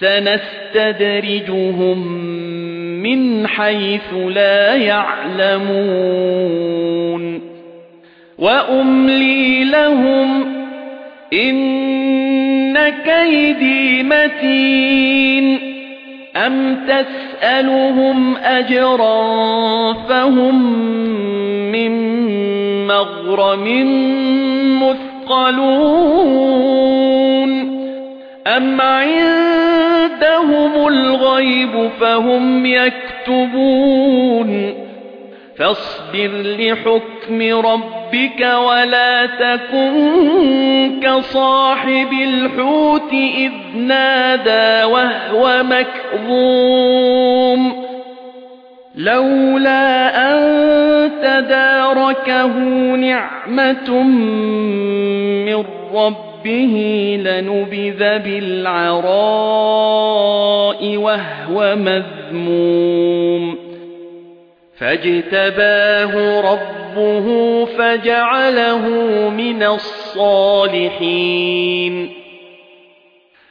سنستدرجهم من حيث لا يعلمون. وأملي لهم إن كيدي متين. أم تسألهم أجرا فهم من مغرم مثقلون؟ أم عندهم الغيب فهم يكتبون فاصبر لحكم ربك ولا تكن كصاحب الحوت إذ نادى وهو مكظوم لولا أن تداركه نعمة من ربه لنبذ بالعراء وهو مذموم. فاجتباه ربه فجعله من الصالحين.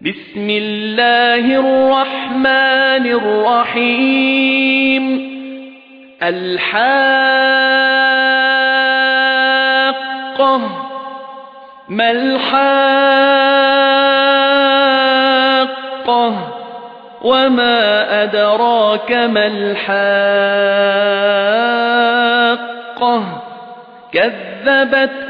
بسم الله الرحمن الرحيم. الحاقة. ما الحاقة؟ وما أدراك ما الحاقة؟ كذبت